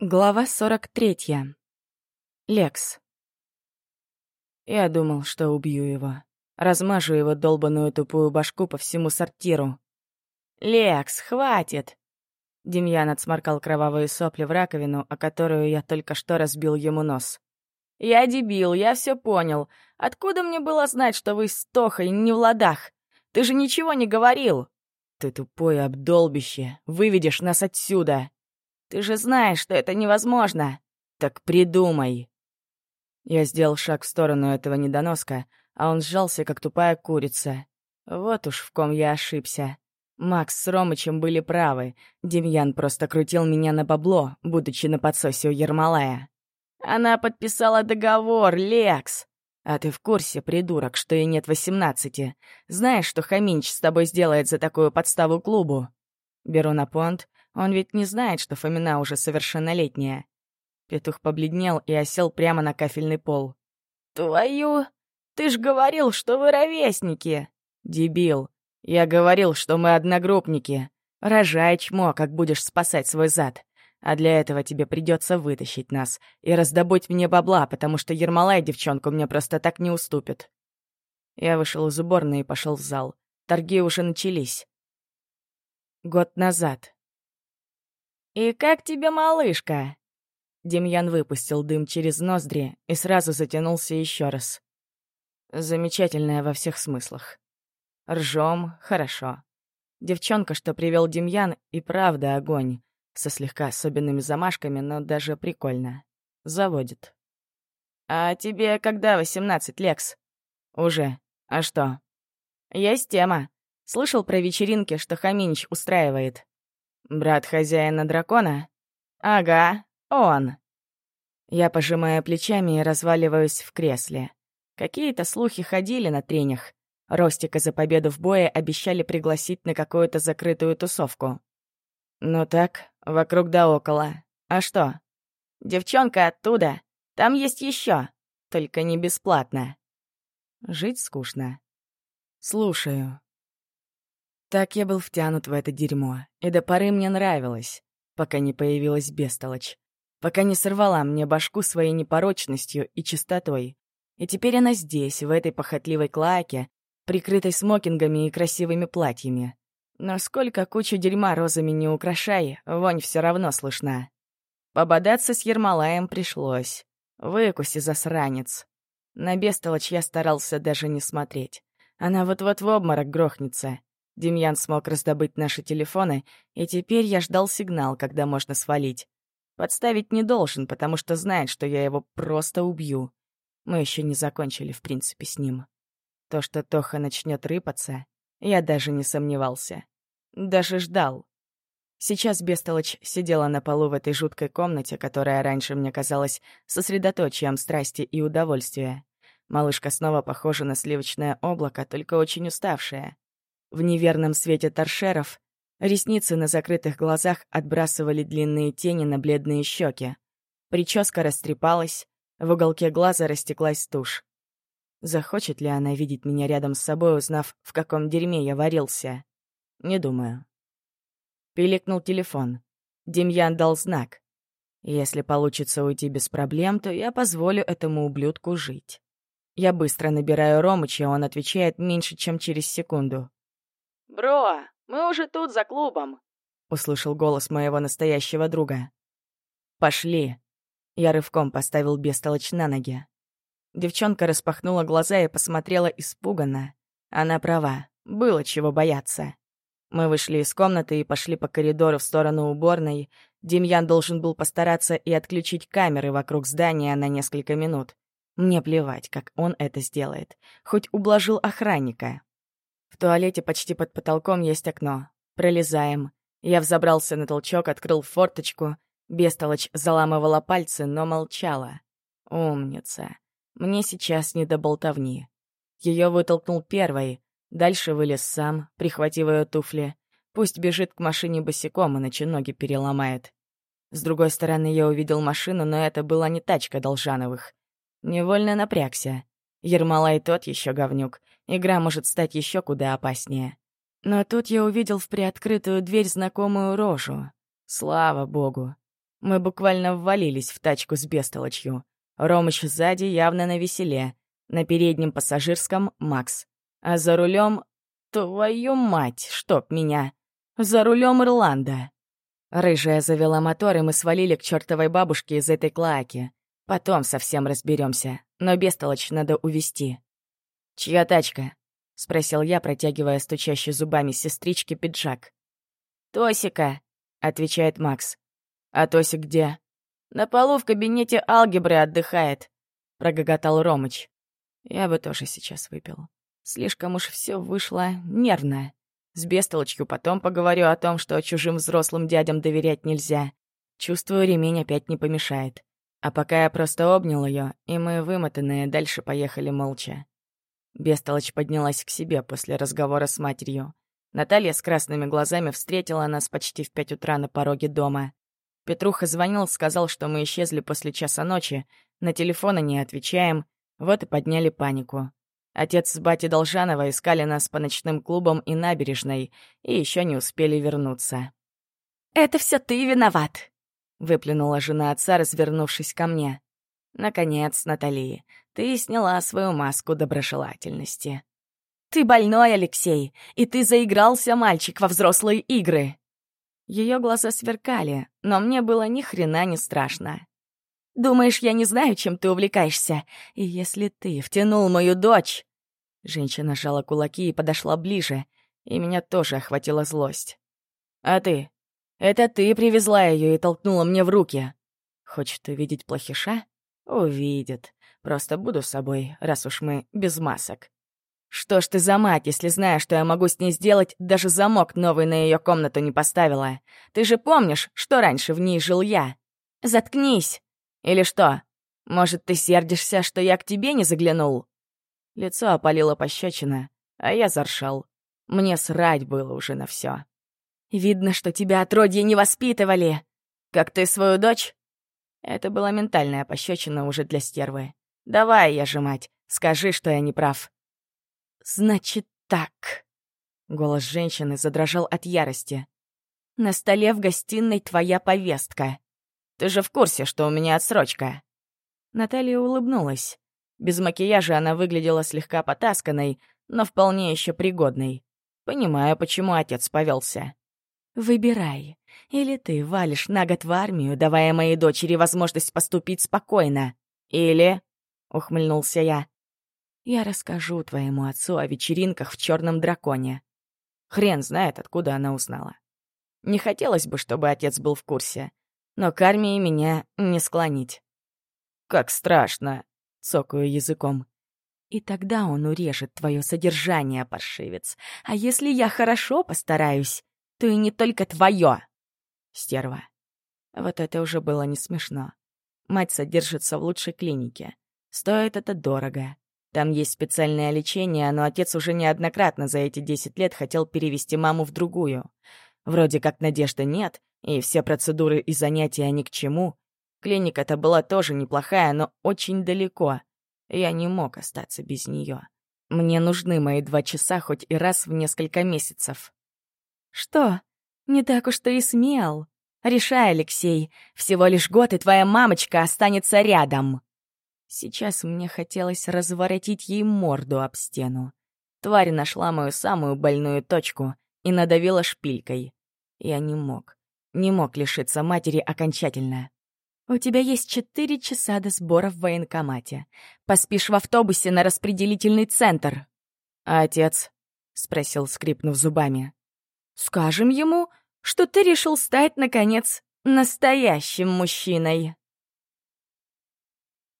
Глава 43. Лекс. Я думал, что убью его. Размажу его долбаную тупую башку по всему сортиру. «Лекс, хватит!» Демьян отсморкал кровавые сопли в раковину, о которую я только что разбил ему нос. «Я дебил, я все понял. Откуда мне было знать, что вы с Тохой не в ладах? Ты же ничего не говорил!» «Ты тупое обдолбище! Выведешь нас отсюда!» Ты же знаешь, что это невозможно. Так придумай. Я сделал шаг в сторону этого недоноска, а он сжался, как тупая курица. Вот уж в ком я ошибся. Макс с Ромычем были правы. Демьян просто крутил меня на бабло, будучи на подсосе у Ермолая. Она подписала договор, Лекс. А ты в курсе, придурок, что ей нет восемнадцати? Знаешь, что Хаминч с тобой сделает за такую подставу клубу? Беру на понт, он ведь не знает, что Фомина уже совершеннолетняя. Петух побледнел и осел прямо на кафельный пол. «Твою! Ты ж говорил, что вы ровесники!» «Дебил! Я говорил, что мы одногруппники. Рожай чмо, как будешь спасать свой зад. А для этого тебе придется вытащить нас и раздобыть мне бабла, потому что Ермолай девчонку мне просто так не уступит». Я вышел из уборной и пошел в зал. Торги уже начались. Год назад. «И как тебе малышка?» Демьян выпустил дым через ноздри и сразу затянулся еще раз. Замечательная во всех смыслах. Ржем — хорошо. Девчонка, что привел Демьян, и правда огонь. Со слегка особенными замашками, но даже прикольно. Заводит. «А тебе когда восемнадцать, Лекс?» «Уже. А что?» «Есть тема. Слышал про вечеринки, что Хаминич устраивает?» «Брат хозяина дракона?» «Ага, он». Я пожимаю плечами и разваливаюсь в кресле. Какие-то слухи ходили на тренях. Ростика за победу в бое обещали пригласить на какую-то закрытую тусовку. Ну так, вокруг да около. А что? Девчонка оттуда. Там есть еще, только не бесплатно. Жить скучно. Слушаю. Так я был втянут в это дерьмо, и до поры мне нравилось, пока не появилась бестолочь, пока не сорвала мне башку своей непорочностью и чистотой. И теперь она здесь, в этой похотливой клаке, прикрытой смокингами и красивыми платьями. Но сколько кучу дерьма розами не украшай, вонь все равно слышна. Пободаться с Ермолаем пришлось. Выкуси, засранец. На бестолочь я старался даже не смотреть. Она вот-вот в обморок грохнется. Демьян смог раздобыть наши телефоны, и теперь я ждал сигнал, когда можно свалить. Подставить не должен, потому что знает, что я его просто убью. Мы еще не закончили, в принципе, с ним. То, что Тоха начнет рыпаться, я даже не сомневался. Даже ждал. Сейчас Бестолочь сидела на полу в этой жуткой комнате, которая раньше мне казалась сосредоточием страсти и удовольствия. Малышка снова похожа на сливочное облако, только очень уставшая. В неверном свете торшеров ресницы на закрытых глазах отбрасывали длинные тени на бледные щеки. Прическа растрепалась, в уголке глаза растеклась тушь. Захочет ли она видеть меня рядом с собой, узнав, в каком дерьме я варился? Не думаю. Пиликнул телефон. Демьян дал знак. Если получится уйти без проблем, то я позволю этому ублюдку жить. Я быстро набираю Ромыча, он отвечает меньше, чем через секунду. «Бро, мы уже тут, за клубом», — услышал голос моего настоящего друга. «Пошли». Я рывком поставил бестолочь на ноги. Девчонка распахнула глаза и посмотрела испуганно. Она права, было чего бояться. Мы вышли из комнаты и пошли по коридору в сторону уборной. Демьян должен был постараться и отключить камеры вокруг здания на несколько минут. Мне плевать, как он это сделает. Хоть ублажил охранника. В туалете почти под потолком есть окно. Пролезаем. Я взобрался на толчок, открыл форточку. Бестолочь заламывала пальцы, но молчала. Умница. Мне сейчас не до болтовни. Ее вытолкнул первой. Дальше вылез сам, прихватив ее туфли. Пусть бежит к машине босиком, иначе ноги переломает. С другой стороны, я увидел машину, но это была не тачка Должановых. Невольно напрягся. Ермолай тот еще говнюк. Игра может стать еще куда опаснее. Но тут я увидел в приоткрытую дверь знакомую рожу. Слава богу. Мы буквально ввалились в тачку с бестолочью. Ромыч сзади явно на веселе. На переднем пассажирском — Макс. А за рулем Твою мать, чтоб меня! За рулем Ирланда! Рыжая завела мотор, и мы свалили к чертовой бабушке из этой клаки. Потом совсем разберемся, но бестолочь надо увести. «Чья тачка?» — спросил я, протягивая стучащий зубами сестричке пиджак. «Тосика», — отвечает Макс. «А Тосик где?» «На полу в кабинете алгебры отдыхает», — прогоготал Ромыч. «Я бы тоже сейчас выпил. Слишком уж все вышло нервно. С бестолочью потом поговорю о том, что чужим взрослым дядям доверять нельзя. Чувствую, ремень опять не помешает. А пока я просто обнял ее, и мы, вымотанные, дальше поехали молча. Бестолочь поднялась к себе после разговора с матерью. Наталья с красными глазами встретила нас почти в пять утра на пороге дома. Петруха звонил, сказал, что мы исчезли после часа ночи, на телефоны не отвечаем, вот и подняли панику. Отец с батей Должанова искали нас по ночным клубам и набережной, и еще не успели вернуться. «Это все ты виноват!» — выплюнула жена отца, развернувшись ко мне. «Наконец, Натали, ты сняла свою маску доброжелательности». «Ты больной, Алексей, и ты заигрался, мальчик, во взрослые игры!» Ее глаза сверкали, но мне было ни хрена не страшно. «Думаешь, я не знаю, чем ты увлекаешься? И если ты втянул мою дочь...» Женщина сжала кулаки и подошла ближе, и меня тоже охватила злость. «А ты? Это ты привезла ее и толкнула мне в руки. Хочет увидеть плохиша? Увидит. Просто буду с собой, раз уж мы без масок. Что ж ты за мать, если знаешь, что я могу с ней сделать, даже замок новый на ее комнату не поставила? Ты же помнишь, что раньше в ней жил я? Заткнись! Или что? Может, ты сердишься, что я к тебе не заглянул?» Лицо опалило пощечина, а я заршал. Мне срать было уже на все. «Видно, что тебя отродье не воспитывали. Как ты свою дочь?» Это была ментальная пощечина уже для стервы. «Давай, я же мать, скажи, что я не прав». «Значит так...» Голос женщины задрожал от ярости. «На столе в гостиной твоя повестка. Ты же в курсе, что у меня отсрочка?» Наталья улыбнулась. Без макияжа она выглядела слегка потасканной, но вполне еще пригодной. Понимаю, почему отец повелся. «Выбирай. Или ты валишь на год в армию, давая моей дочери возможность поступить спокойно. Или...» — ухмыльнулся я. «Я расскажу твоему отцу о вечеринках в черном драконе». Хрен знает, откуда она узнала. Не хотелось бы, чтобы отец был в курсе, но к армии меня не склонить. «Как страшно!» цокаю языком. И тогда он урежет твое содержание, паршивец. А если я хорошо постараюсь, то и не только твое. Стерва. Вот это уже было не смешно. Мать содержится в лучшей клинике. Стоит это дорого. Там есть специальное лечение, но отец уже неоднократно за эти 10 лет хотел перевести маму в другую. Вроде как надежды нет, и все процедуры и занятия ни к чему, Клиника-то была тоже неплохая, но очень далеко. Я не мог остаться без нее. Мне нужны мои два часа хоть и раз в несколько месяцев. «Что? Не так уж ты и смел. Решай, Алексей. Всего лишь год, и твоя мамочка останется рядом». Сейчас мне хотелось разворотить ей морду об стену. Тварь нашла мою самую больную точку и надавила шпилькой. Я не мог. Не мог лишиться матери окончательно. «У тебя есть четыре часа до сбора в военкомате. Поспишь в автобусе на распределительный центр». «А отец?» — спросил, скрипнув зубами. «Скажем ему, что ты решил стать, наконец, настоящим мужчиной».